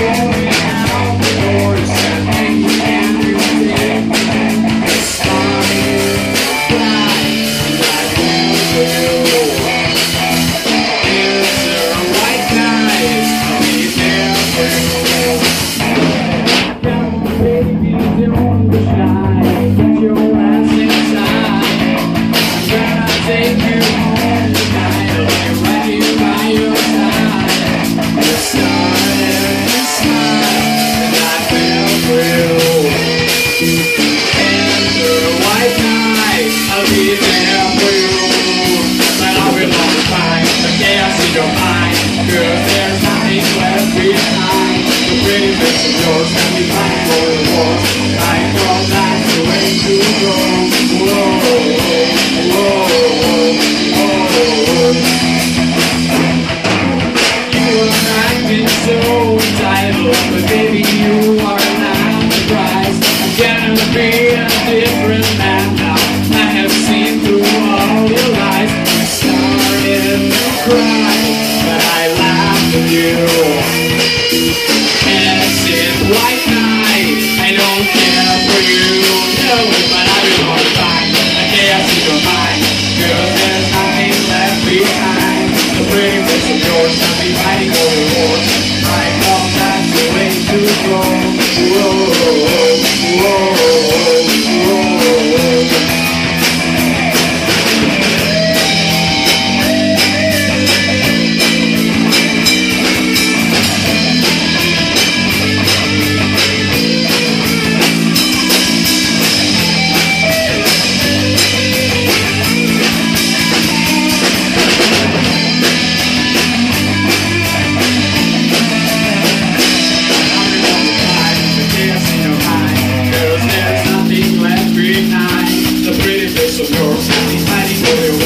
Yeah. But I was very wrong. Whoa, whoa, whoa. You got the gas in your mind,